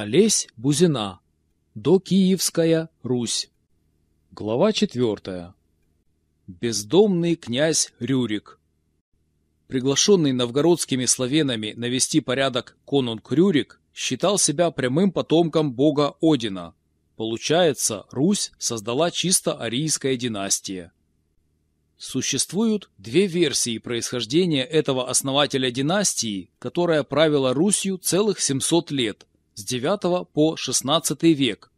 Олесь Бузина. До Киевская Русь. Глава четвертая. Бездомный князь Рюрик. Приглашенный новгородскими славянами навести порядок конунг Рюрик считал себя прямым потомком бога Одина. Получается, Русь создала чисто арийская династия. Существуют две версии происхождения этого основателя династии, которая правила Русью целых 700 лет, с 9 по 16 век.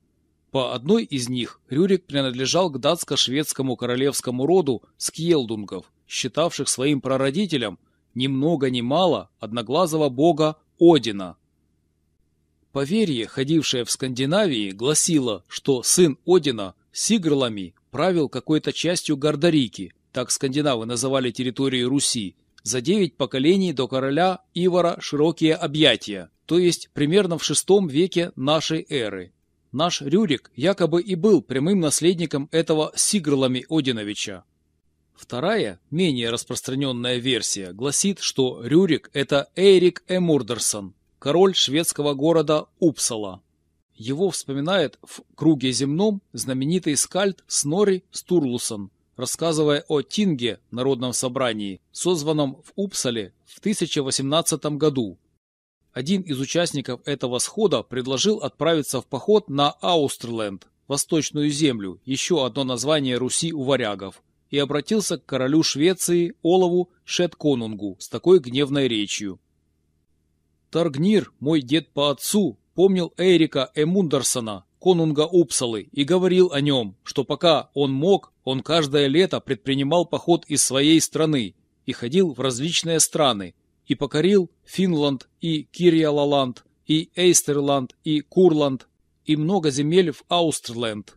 По одной из них Рюрик принадлежал к датско-шведскому королевскому роду скьелдунгов, считавших своим прародителем ни много ни мало одноглазого бога Одина. Поверье, ходившее в Скандинавии, гласило, что сын Одина Сигрлами правил какой-то частью Гордарики – так скандинавы называли территории Руси, за девять поколений до короля Ивара широкие объятия, то есть примерно в VI веке нашей эры. Наш Рюрик якобы и был прямым наследником этого Сигрлами Одиновича. Вторая, менее распространенная версия, гласит, что Рюрик – это Эйрик Эмурдерсон, король шведского города Упсала. Его вспоминает в «Круге земном» знаменитый скальд Снори Стурлусон – рассказывая о Тинге, народном собрании, созванном в Упсале в 1018 году. Один из участников этого схода предложил отправиться в поход на Аустрленд, Восточную землю, еще одно название Руси у варягов, и обратился к королю Швеции Олову Шетконунгу с такой гневной речью. «Таргнир, мой дед по отцу, помнил Эрика Эмундерсона, конунга Упсалы, и говорил о нем, что пока он мог, он каждое лето предпринимал поход из своей страны и ходил в различные страны, и покорил Финланд и Кирьялаланд, и Эйстерланд, и Курланд, и много земель в Аустерленд.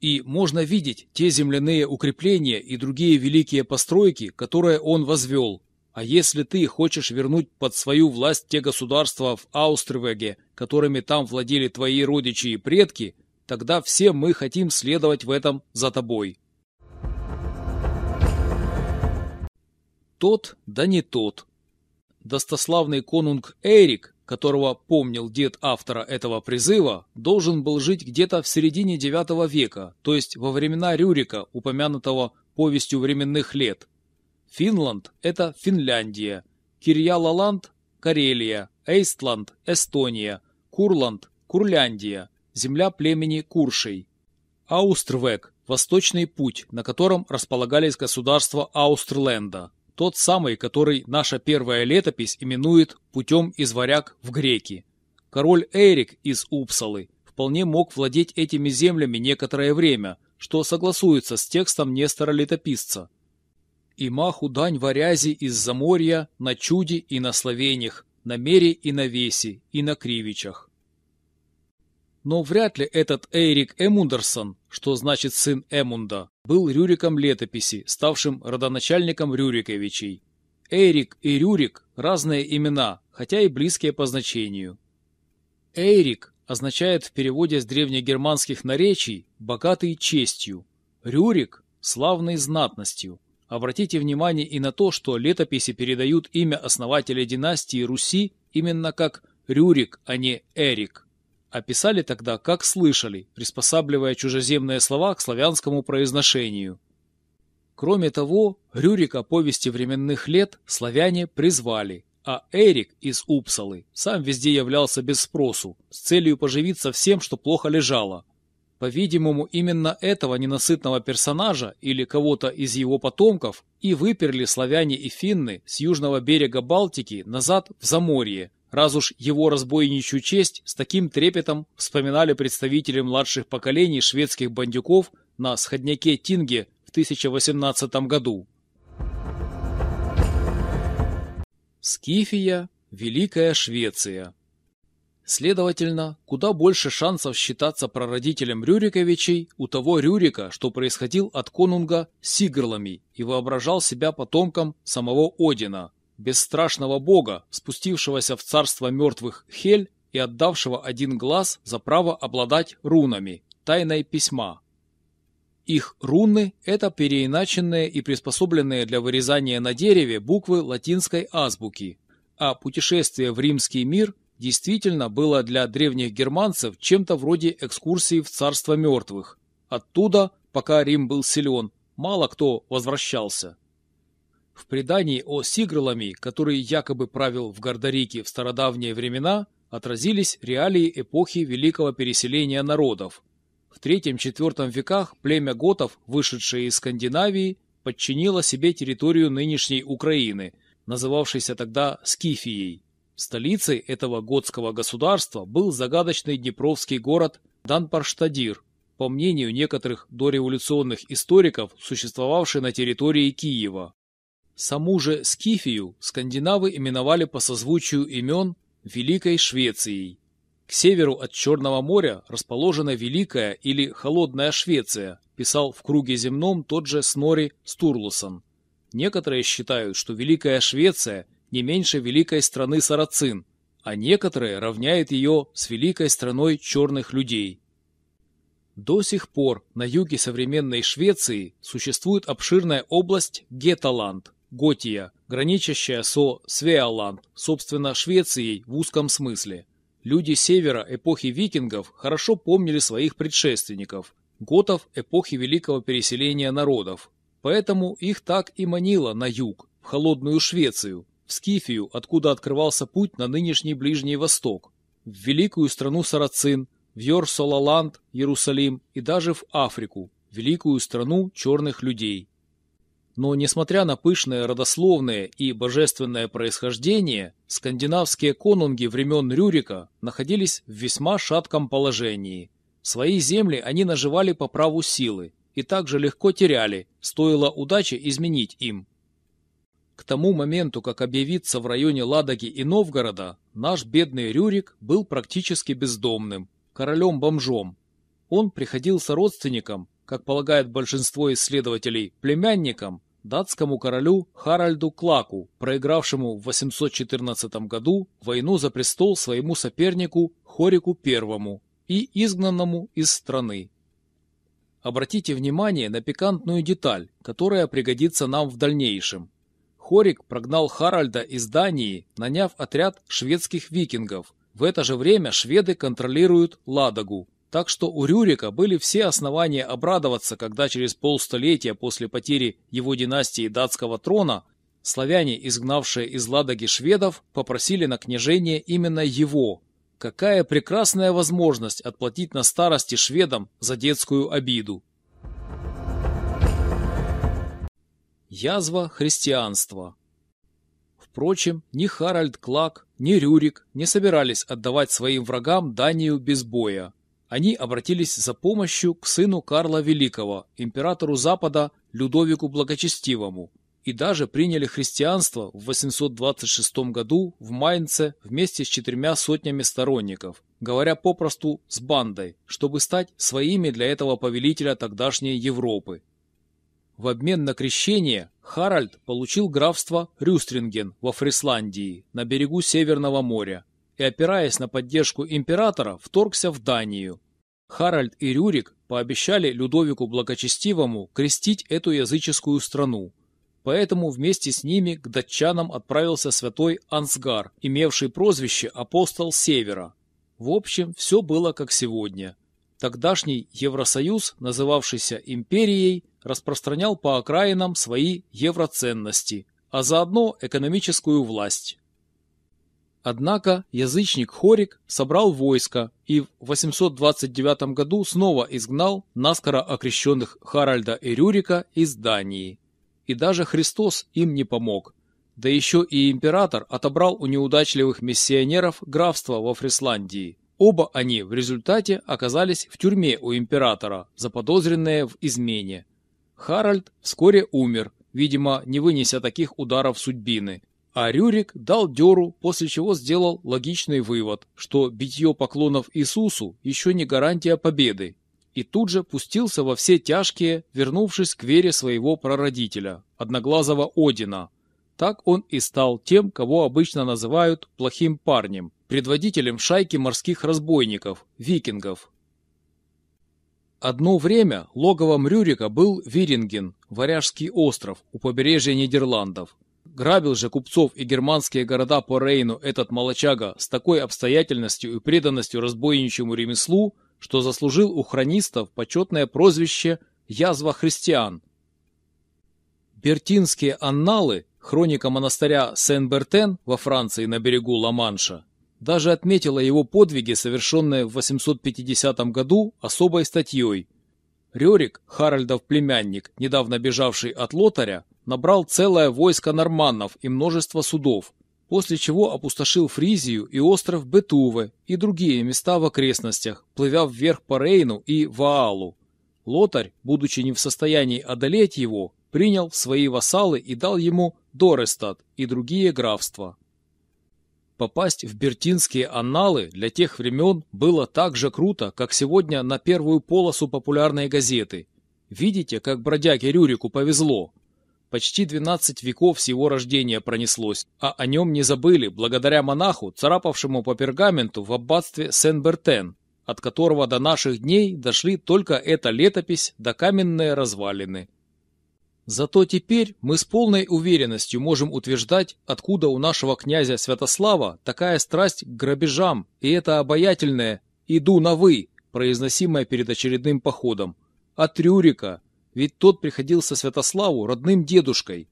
И можно видеть те земляные укрепления и другие великие постройки, которые он возвел, а если ты хочешь вернуть под свою власть те государства в Аустрвеге, которыми там владели твои родичи и предки, тогда все мы хотим следовать в этом за тобой. Тот, да не тот. Достославный конунг Эрик, которого помнил дед автора этого призыва, должен был жить где-то в середине IX века, то есть во времена Рюрика, упомянутого повестью временных лет. Финланд – это Финляндия, Кирьялаланд – Карелия, Эйстланд – Эстония, Курланд – Курляндия, земля племени Куршей. Аустрвек – восточный путь, на котором располагались государства Аустрленда, тот самый, который наша первая летопись именует путем из варяг в греки. Король Эрик из Упсалы вполне мог владеть этими землями некоторое время, что согласуется с текстом Нестора-летописца – и маху дань варязи из заморья на чуде и на словениях, на мере и на весе, и на кривичах. Но вряд ли этот Эйрик Эмундерсон, что значит сын Эмунда, был Рюриком летописи, ставшим родоначальником Рюриковичей. Эйрик и Рюрик – разные имена, хотя и близкие по значению. Эйрик означает в переводе с древнегерманских наречий «богатый честью», Рюрик – славной знатностью – Обратите внимание и на то, что летописи передают имя основателя династии Руси именно как Рюрик, а не Эрик. Описали тогда, как слышали, приспосабливая чужеземные слова к славянскому произношению. Кроме того, Рюрика повести временных лет славяне призвали, а Эрик из Упсалы сам везде являлся без спросу, с целью поживиться всем, что плохо лежало, по-видимому, именно этого ненасытного персонажа или кого-то из его потомков и выперли славяне и финны с южного берега Балтики назад в Заморье, раз уж его разбойничью честь с таким трепетом вспоминали представители младших поколений шведских бандюков на сходняке Тинге в 1018 году. Скифия – Великая Швеция Следовательно, куда больше шансов считаться прародителем Рюриковичей у того Рюрика, что происходил от конунга Сигрлами и воображал себя потомком самого Одина, бесстрашного бога, спустившегося в царство мертвых Хель и отдавшего один глаз за право обладать рунами, тайной письма. Их руны – это переиначенные и приспособленные для вырезания на дереве буквы латинской азбуки, а путешествие в римский мир действительно было для древних германцев чем-то вроде экскурсии в царство мертвых. Оттуда, пока Рим был силен, мало кто возвращался. В предании о Сигралами, который якобы правил в Гордорике в стародавние времена, отразились реалии эпохи великого переселения народов. В III-IV веках племя готов, вышедшее из Скандинавии, подчинило себе территорию нынешней Украины, называвшейся тогда Скифией. Столицей этого готского государства был загадочный днепровский город Данпарштадир, по мнению некоторых дореволюционных историков, существовавший на территории Киева. Саму же Скифию скандинавы именовали по созвучию имен Великой Швецией. К северу от Черного моря расположена Великая или Холодная Швеция, писал в круге земном тот же Снори Стурлусон. Некоторые считают, что Великая Швеция не меньше великой страны Сарацин, а некоторые равняют ее с великой страной черных людей. До сих пор на юге современной Швеции существует обширная область Геталанд, Готия, граничащая со Свеаланд, собственно Швецией в узком смысле. Люди севера эпохи викингов хорошо помнили своих предшественников, готов эпохи великого переселения народов. Поэтому их так и манило на юг, в холодную Швецию, в Скифию, откуда открывался путь на нынешний Ближний Восток, в великую страну Сарацин, в Йорсолаланд, Иерусалим и даже в Африку, великую страну черных людей. Но несмотря на пышное родословное и божественное происхождение, скандинавские конунги времен Рюрика находились в весьма шатком положении. Свои земли они наживали по праву силы и также легко теряли, стоило удаче изменить им. К тому моменту, как объявиться в районе Ладоги и Новгорода, наш бедный Рюрик был практически бездомным, королем-бомжом. Он приходился родственникам, как полагает большинство исследователей, племянникам, датскому королю Харальду Клаку, проигравшему в 814 году войну за престол своему сопернику Хорику I и изгнанному из страны. Обратите внимание на пикантную деталь, которая пригодится нам в дальнейшем. Хорик прогнал Харальда из Дании, наняв отряд шведских викингов. В это же время шведы контролируют Ладогу. Так что у Рюрика были все основания обрадоваться, когда через полстолетия после потери его династии датского трона славяне, изгнавшие из Ладоги шведов, попросили на княжение именно его. Какая прекрасная возможность отплатить на старости шведам за детскую обиду. Язва христианства. Впрочем, ни Харальд Клак, ни Рюрик не собирались отдавать своим врагам Данию без боя. Они обратились за помощью к сыну Карла Великого, императору Запада Людовику Благочестивому, и даже приняли христианство в 826 году в Майнце вместе с четырьмя сотнями сторонников, говоря попросту с бандой, чтобы стать своими для этого повелителя тогдашней Европы. В обмен на крещение Харальд получил графство Рюстринген во Фрисландии на берегу Северного моря и, опираясь на поддержку императора, вторгся в Данию. Харальд и Рюрик пообещали Людовику Благочестивому крестить эту языческую страну. Поэтому вместе с ними к датчанам отправился святой Ансгар, имевший прозвище «Апостол Севера». В общем, все было как сегодня. Тогдашний Евросоюз, называвшийся империей, распространял по окраинам свои евроценности, а заодно экономическую власть. Однако язычник Хорик собрал войско и в 829 году снова изгнал наскоро окрещенных Харальда и Рюрика из Дании. И даже Христос им не помог. Да еще и император отобрал у неудачливых миссионеров графство во Фрисландии. Оба они в результате оказались в тюрьме у императора, заподозренные в измене. Харальд вскоре умер, видимо, не вынеся таких ударов судьбины. А Рюрик дал дёру, после чего сделал логичный вывод, что битье поклонов Иисусу еще не гарантия победы. И тут же пустился во все тяжкие, вернувшись к вере своего прародителя, одноглазого Одина. Так он и стал тем, кого обычно называют плохим парнем, предводителем шайки морских разбойников, викингов, Одно время логовом Рюрика был Виринген, Варяжский остров у побережья Нидерландов. Грабил же купцов и германские города по Рейну этот молочага с такой обстоятельностью и преданностью разбойничьему ремеслу, что заслужил у хронистов почетное прозвище «язва христиан». Бертинские анналы, хроника монастыря Сен-Бертен во Франции на берегу Ла-Манша, даже отметила его подвиги, совершенные в 850 году, особой статьей. Рерик, Харальдов племянник, недавно бежавший от Лотаря, набрал целое войско норманнов и множество судов, после чего опустошил Фризию и остров Бетуве и другие места в окрестностях, плывя вверх по Рейну и Ваалу. Лотарь, будучи не в состоянии одолеть его, принял в свои вассалы и дал ему Дорестад и другие графства. Попасть в бертинские анналы для тех времен было так же круто, как сегодня на первую полосу популярной газеты. Видите, как бродяге Рюрику повезло. Почти 12 веков с его рождения пронеслось, а о нем не забыли благодаря монаху, царапавшему по пергаменту в аббатстве Сен-Бертен, от которого до наших дней дошли только эта летопись да каменные развалины. Зато теперь мы с полной уверенностью можем утверждать, откуда у нашего князя Святослава такая страсть к грабежам и это обаятельное «иду на вы», произносимое перед очередным походом. От Рюрика, ведь тот приходился Святославу родным дедушкой.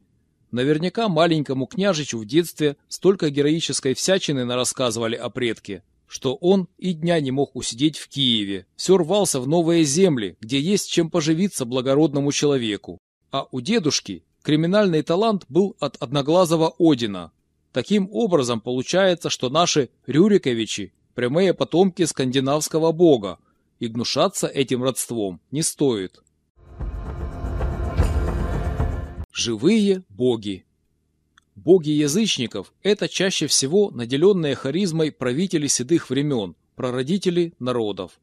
Наверняка маленькому княжичу в детстве столько героической всячины нарассказывали о предке, что он и дня не мог усидеть в Киеве, все рвался в новые земли, где есть чем поживиться благородному человеку. А у дедушки криминальный талант был от одноглазого Одина. Таким образом получается, что наши Рюриковичи – прямые потомки скандинавского бога, и гнушаться этим родством не стоит. Живые боги. Боги язычников – это чаще всего наделенные харизмой правители седых времен, прародители народов.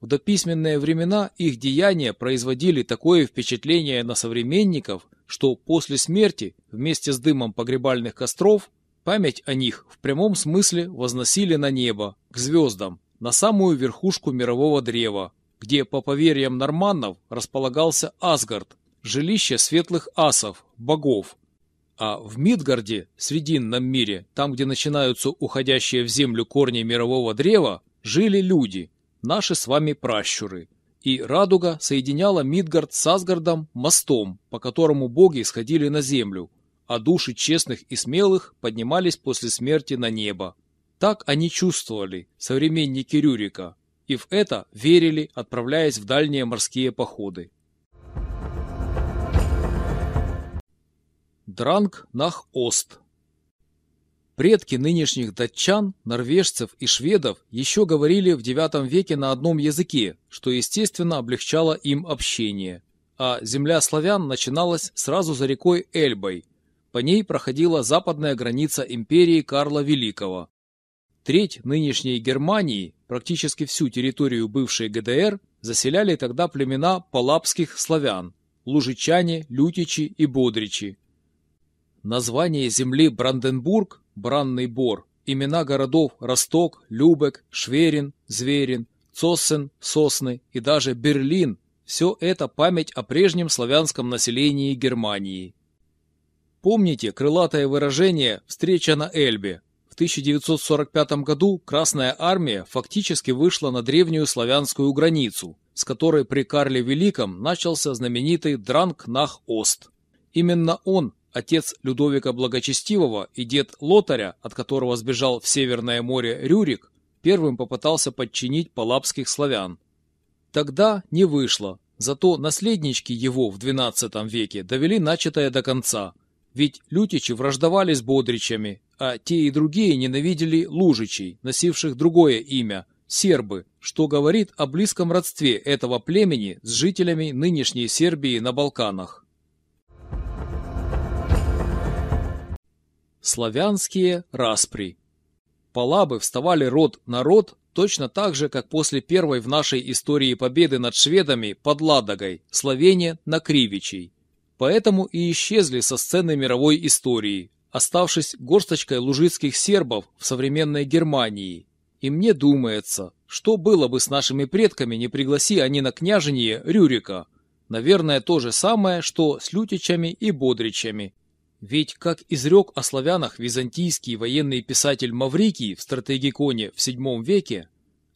В дописьменные времена их деяния производили такое впечатление на современников, что после смерти, вместе с дымом погребальных костров, память о них в прямом смысле возносили на небо, к звездам, на самую верхушку мирового древа, где, по поверьям норманнов, располагался Асгард, жилище светлых асов, богов. А в Мидгарде, срединном мире, там, где начинаются уходящие в землю корни мирового древа, жили люди, наши с вами пращуры. И радуга соединяла Мидгард с Асгардом мостом, по которому боги сходили на землю, а души честных и смелых поднимались после смерти на небо. Так они чувствовали, современники Рюрика, и в это верили, отправляясь в дальние морские походы. Дранг нах Ост. Предки нынешних датчан, норвежцев и шведов еще говорили в IX веке на одном языке, что естественно облегчало им общение. А земля славян начиналась сразу за рекой Эльбой. По ней проходила западная граница империи Карла Великого. Треть нынешней Германии, практически всю территорию бывшей ГДР, заселяли тогда племена палапских славян – лужичане, лютичи и бодричи, Название земли Бранденбург, Бранный Бор, имена городов Росток, Любек, Шверин, Зверин, Цоссен, Сосны и даже Берлин – все это память о прежнем славянском населении Германии. Помните крылатое выражение «встреча на Эльбе»? В 1945 году Красная Армия фактически вышла на древнюю славянскую границу, с которой при Карле Великом начался знаменитый Дранг-Нах-Ост. Именно он отец Людовика Благочестивого и дед Лотаря, от которого сбежал в Северное море Рюрик, первым попытался подчинить палапских славян. Тогда не вышло, зато наследнички его в XII веке довели начатое до конца, ведь лютичи враждовали с бодричами, а те и другие ненавидели лужичей, носивших другое имя – сербы, что говорит о близком родстве этого племени с жителями нынешней Сербии на Балканах. Славянские распри. Палабы вставали род на род точно так же, как после первой в нашей истории победы над шведами под Ладогой, Словения на Кривичей. Поэтому и исчезли со сцены мировой истории, оставшись горсточкой лужицких сербов в современной Германии. И мне думается, что было бы с нашими предками, не пригласи они на княжение Рюрика. Наверное, то же самое, что с лютичами и бодричами. Ведь, как изрек о славянах византийский военный писатель Маврикий в стратегиконе в VII веке,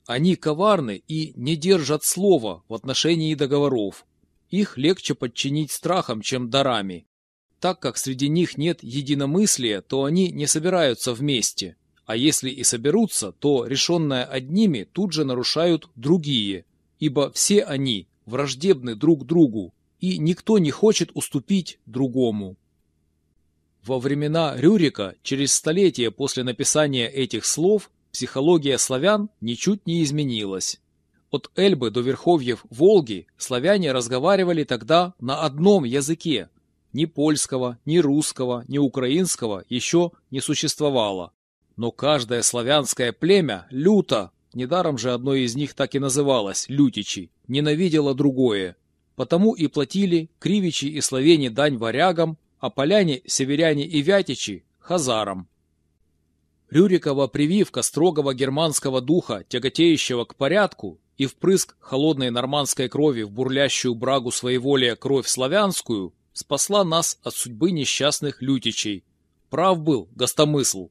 они коварны и не держат слова в отношении договоров. Их легче подчинить страхом, чем дарами. Так как среди них нет единомыслия, то они не собираются вместе. А если и соберутся, то решенное одними тут же нарушают другие, ибо все они враждебны друг другу, и никто не хочет уступить другому. Во времена Рюрика, через столетия после написания этих слов, психология славян ничуть не изменилась. От Эльбы до верховьев Волги славяне разговаривали тогда на одном языке. Ни польского, ни русского, ни украинского еще не существовало. Но каждое славянское племя люто, недаром же одно из них так и называлось, лютичи, ненавидело другое. Потому и платили кривичи и словени дань варягам, а поляне, северяне и вятичи – хазарам. Рюрикова прививка строгого германского духа, тяготеющего к порядку, и впрыск холодной нормандской крови в бурлящую брагу своеволия кровь славянскую спасла нас от судьбы несчастных лютичей. Прав был гостомысл.